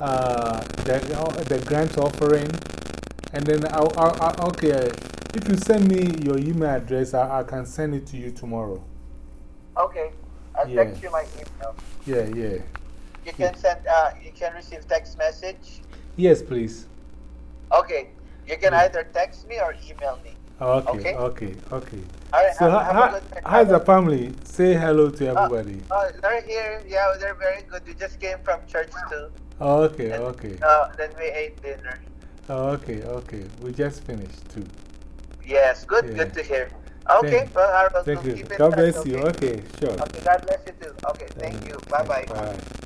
uh, the, the grant offering. And then, I'll, I'll, I'll, okay, if you send me your email address, I, I can send it to you tomorrow. Okay. I'll Yeah. text you my email. Yeah, yeah. You can send, uh, you can receive text message. Yes, please. Okay. You can hmm. either text me or email me. Okay, Okay. okay, okay. Right. So, have, have a how, good night. how's the family? Say hello to uh, everybody. Oh, they're here. Yeah, they're very good. We just came from church too. okay, And, okay. Uh, then we ate dinner. okay, okay. We just finished too. Yes, good, Yeah. good to hear. Okay, Thank- well, I will Thank you. God bless you. okay? Okay, sure. Okay, God bless you too. Okay, thank uh, you. Bye bye. Bye.